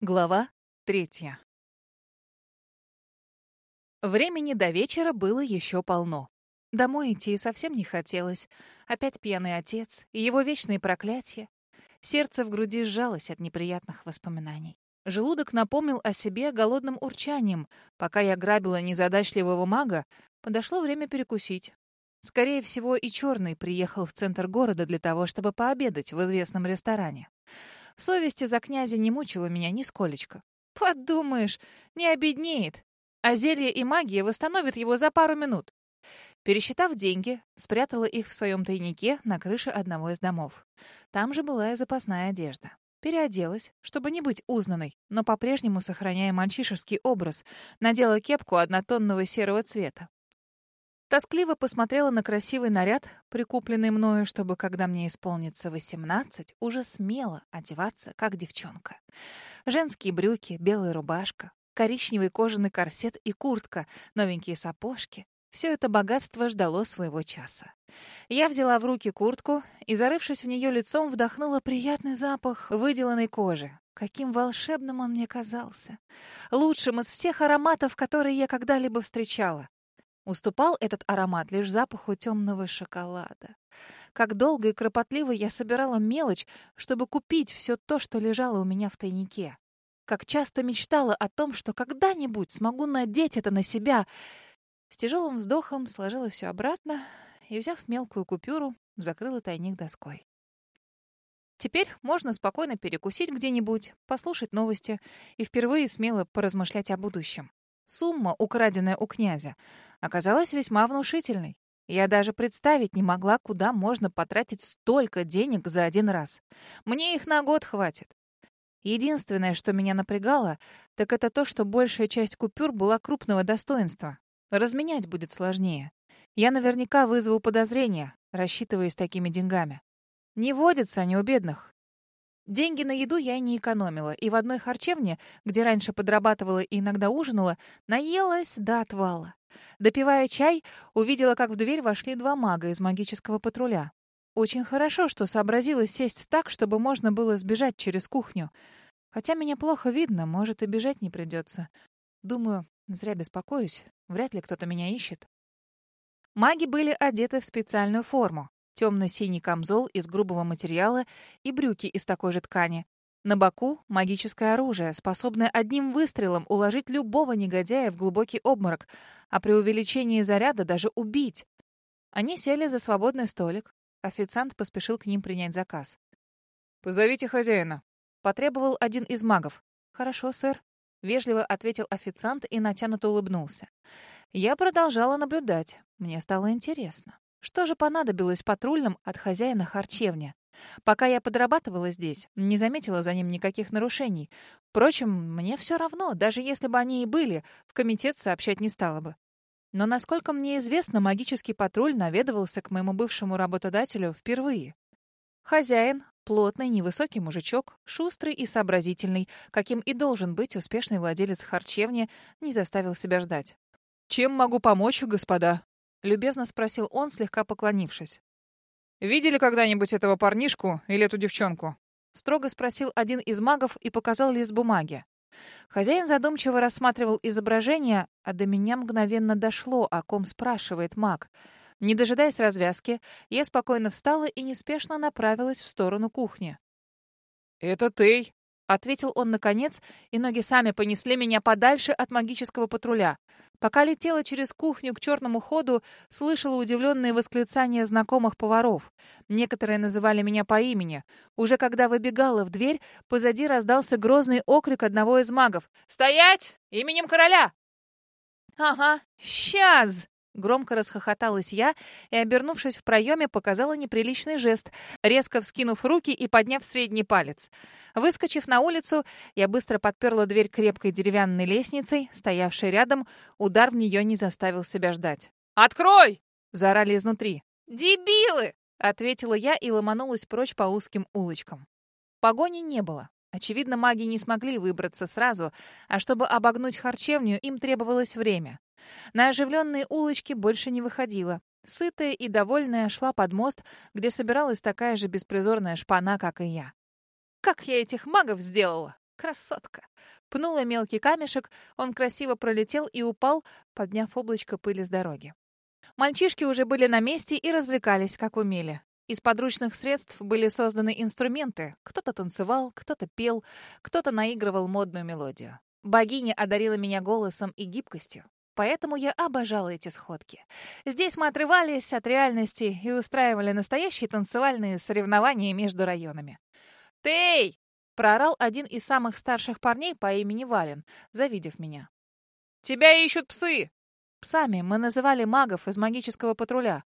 Глава третья. Времени до вечера было еще полно. Домой идти совсем не хотелось. Опять пьяный отец и его вечные проклятия. Сердце в груди сжалось от неприятных воспоминаний. Желудок напомнил о себе голодным урчанием. Пока я грабила незадачливого мага, подошло время перекусить. Скорее всего, и Черный приехал в центр города для того, чтобы пообедать в известном ресторане. Совесть из-за князя не мучила меня нисколечко. Подумаешь, не обеднеет. А зелье и магия восстановят его за пару минут. Пересчитав деньги, спрятала их в своем тайнике на крыше одного из домов. Там же была и запасная одежда. Переоделась, чтобы не быть узнанной, но по-прежнему сохраняя мальчишеский образ. Надела кепку однотонного серого цвета. Тоскливо посмотрела на красивый наряд, прикупленный мною, чтобы, когда мне исполнится восемнадцать, уже смело одеваться, как девчонка. Женские брюки, белая рубашка, коричневый кожаный корсет и куртка, новенькие сапожки. Все это богатство ждало своего часа. Я взяла в руки куртку и, зарывшись в нее лицом, вдохнула приятный запах выделанной кожи. Каким волшебным он мне казался. Лучшим из всех ароматов, которые я когда-либо встречала. Уступал этот аромат лишь запаху темного шоколада. Как долго и кропотливо я собирала мелочь, чтобы купить все то, что лежало у меня в тайнике. Как часто мечтала о том, что когда-нибудь смогу надеть это на себя. С тяжелым вздохом сложила все обратно и, взяв мелкую купюру, закрыла тайник доской. Теперь можно спокойно перекусить где-нибудь, послушать новости и впервые смело поразмышлять о будущем. Сумма, украденная у князя, оказалась весьма внушительной. Я даже представить не могла, куда можно потратить столько денег за один раз. Мне их на год хватит. Единственное, что меня напрягало, так это то, что большая часть купюр была крупного достоинства. Разменять будет сложнее. Я наверняка вызову подозрения, рассчитывая с такими деньгами. Не водятся они у бедных. Деньги на еду я не экономила, и в одной харчевне, где раньше подрабатывала и иногда ужинала, наелась до отвала. Допивая чай, увидела, как в дверь вошли два мага из магического патруля. Очень хорошо, что сообразила сесть так, чтобы можно было сбежать через кухню. Хотя меня плохо видно, может, и бежать не придется. Думаю, зря беспокоюсь. Вряд ли кто-то меня ищет. Маги были одеты в специальную форму темно-синий камзол из грубого материала и брюки из такой же ткани. На боку — магическое оружие, способное одним выстрелом уложить любого негодяя в глубокий обморок, а при увеличении заряда даже убить. Они сели за свободный столик. Официант поспешил к ним принять заказ. «Позовите хозяина», — потребовал один из магов. «Хорошо, сэр», — вежливо ответил официант и натянуто улыбнулся. Я продолжала наблюдать. Мне стало интересно. Что же понадобилось патрульным от хозяина харчевни? Пока я подрабатывала здесь, не заметила за ним никаких нарушений. Впрочем, мне все равно, даже если бы они и были, в комитет сообщать не стала бы. Но, насколько мне известно, магический патруль наведывался к моему бывшему работодателю впервые. Хозяин, плотный, невысокий мужичок, шустрый и сообразительный, каким и должен быть успешный владелец харчевни, не заставил себя ждать. «Чем могу помочь, господа?» — любезно спросил он, слегка поклонившись. «Видели когда-нибудь этого парнишку или эту девчонку?» Строго спросил один из магов и показал лист бумаги. Хозяин задумчиво рассматривал изображение, а до меня мгновенно дошло, о ком спрашивает маг. Не дожидаясь развязки, я спокойно встала и неспешно направилась в сторону кухни. «Это ты?» — ответил он наконец, и ноги сами понесли меня подальше от магического патруля. Пока летела через кухню к черному ходу, слышала удивленные восклицания знакомых поваров. Некоторые называли меня по имени. Уже когда выбегала в дверь, позади раздался грозный окрик одного из магов. «Стоять! Именем короля!» «Ага, сейчас!» Громко расхохоталась я и, обернувшись в проеме, показала неприличный жест, резко вскинув руки и подняв средний палец. Выскочив на улицу, я быстро подперла дверь крепкой деревянной лестницей, стоявшей рядом. Удар в нее не заставил себя ждать. «Открой!» — заорали изнутри. «Дебилы!» — ответила я и ломанулась прочь по узким улочкам. Погони не было. Очевидно, маги не смогли выбраться сразу, а чтобы обогнуть харчевню, им требовалось время. На оживленные улочки больше не выходила. Сытая и довольная шла под мост, где собиралась такая же беспризорная шпана, как и я. Как я этих магов сделала? Красотка. Пнула мелкий камешек, он красиво пролетел и упал, подняв облачко пыли с дороги. Мальчишки уже были на месте и развлекались, как умели. Из подручных средств были созданы инструменты. Кто-то танцевал, кто-то пел, кто-то наигрывал модную мелодию. Богиня одарила меня голосом и гибкостью. Поэтому я обожала эти сходки. Здесь мы отрывались от реальности и устраивали настоящие танцевальные соревнования между районами. «Тей!» — проорал один из самых старших парней по имени Вален, завидев меня. «Тебя ищут псы!» Псами мы называли магов из магического патруля.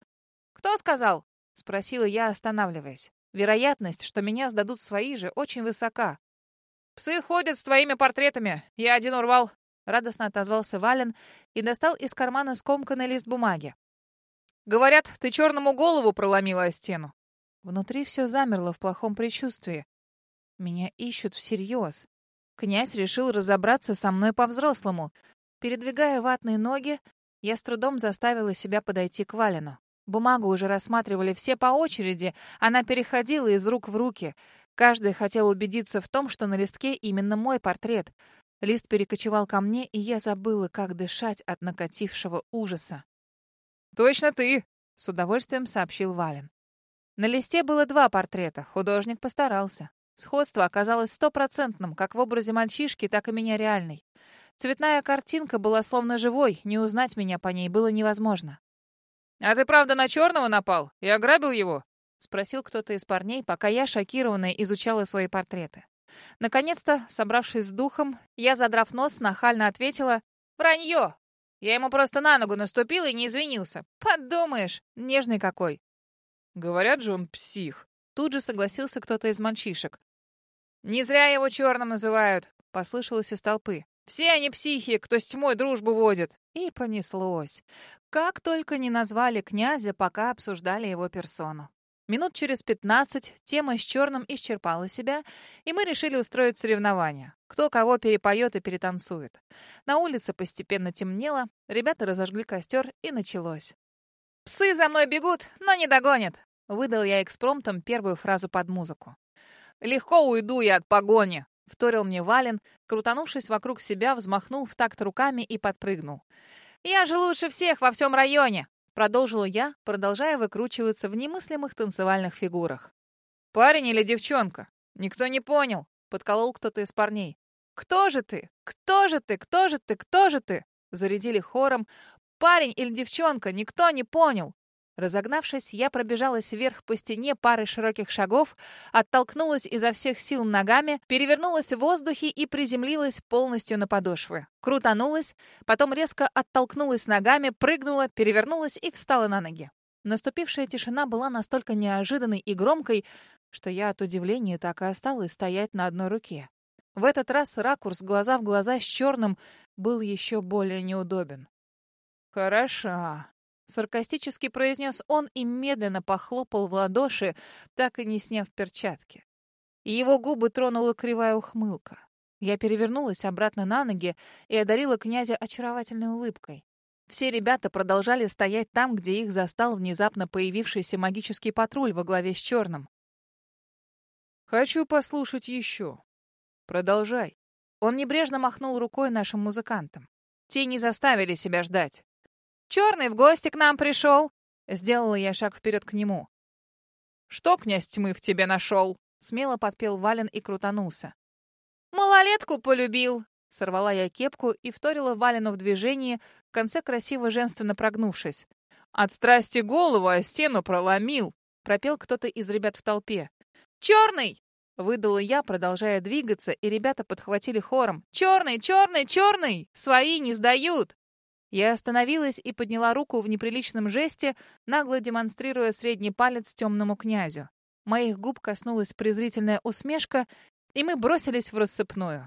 «Кто сказал?» — спросила я, останавливаясь. Вероятность, что меня сдадут свои же, очень высока. «Псы ходят с твоими портретами. Я один урвал». Радостно отозвался Вален и достал из кармана скомканный лист бумаги. «Говорят, ты черному голову проломила о стену». Внутри все замерло в плохом предчувствии. Меня ищут всерьез. Князь решил разобраться со мной по-взрослому. Передвигая ватные ноги, я с трудом заставила себя подойти к Валену. Бумагу уже рассматривали все по очереди, она переходила из рук в руки. Каждый хотел убедиться в том, что на листке именно мой портрет. Лист перекочевал ко мне, и я забыла, как дышать от накатившего ужаса. «Точно ты!» — с удовольствием сообщил Вален. На листе было два портрета, художник постарался. Сходство оказалось стопроцентным, как в образе мальчишки, так и меня реальной. Цветная картинка была словно живой, не узнать меня по ней было невозможно. «А ты правда на черного напал и ограбил его?» — спросил кто-то из парней, пока я, шокированная, изучала свои портреты. Наконец-то, собравшись с духом, я, задрав нос, нахально ответила «Вранье! Я ему просто на ногу наступил и не извинился. Подумаешь, нежный какой!» «Говорят же, он псих!» Тут же согласился кто-то из мальчишек. «Не зря его черным называют!» — послышалось из толпы. «Все они психи, кто с тьмой дружбу водит!» И понеслось. Как только не назвали князя, пока обсуждали его персону. Минут через пятнадцать тема с черным исчерпала себя, и мы решили устроить соревнования. Кто кого перепоет и перетанцует. На улице постепенно темнело, ребята разожгли костер, и началось. «Псы за мной бегут, но не догонят!» Выдал я экспромтом первую фразу под музыку. «Легко уйду я от погони!» — вторил мне Вален, крутанувшись вокруг себя, взмахнул в такт руками и подпрыгнул. «Я же лучше всех во всем районе!» Продолжила я, продолжая выкручиваться в немыслимых танцевальных фигурах. «Парень или девчонка? Никто не понял!» Подколол кто-то из парней. «Кто же ты? Кто же ты? Кто же ты? Кто же ты?» Зарядили хором. «Парень или девчонка? Никто не понял!» Разогнавшись, я пробежалась вверх по стене пары широких шагов, оттолкнулась изо всех сил ногами, перевернулась в воздухе и приземлилась полностью на подошвы. Крутанулась, потом резко оттолкнулась ногами, прыгнула, перевернулась и встала на ноги. Наступившая тишина была настолько неожиданной и громкой, что я от удивления так и осталась стоять на одной руке. В этот раз ракурс глаза в глаза с черным был еще более неудобен. «Хороша», Саркастически произнес он и медленно похлопал в ладоши, так и не сняв перчатки. Его губы тронула кривая ухмылка. Я перевернулась обратно на ноги и одарила князя очаровательной улыбкой. Все ребята продолжали стоять там, где их застал внезапно появившийся магический патруль во главе с черным. «Хочу послушать еще. Продолжай». Он небрежно махнул рукой нашим музыкантам. Те не заставили себя ждать. Черный в гости к нам пришел!» Сделала я шаг вперед к нему. «Что князь тьмы в тебе нашел?» Смело подпел Вален и крутанулся. «Малолетку полюбил!» Сорвала я кепку и вторила Валену в движении, в конце красиво женственно прогнувшись. «От страсти голову о стену проломил!» Пропел кто-то из ребят в толпе. «Черный!» Выдала я, продолжая двигаться, и ребята подхватили хором. «Черный! Черный! Черный! Свои не сдают!» Я остановилась и подняла руку в неприличном жесте, нагло демонстрируя средний палец темному князю. Моих губ коснулась презрительная усмешка, и мы бросились в рассыпную.